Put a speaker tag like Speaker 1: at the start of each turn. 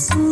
Speaker 1: Sweet.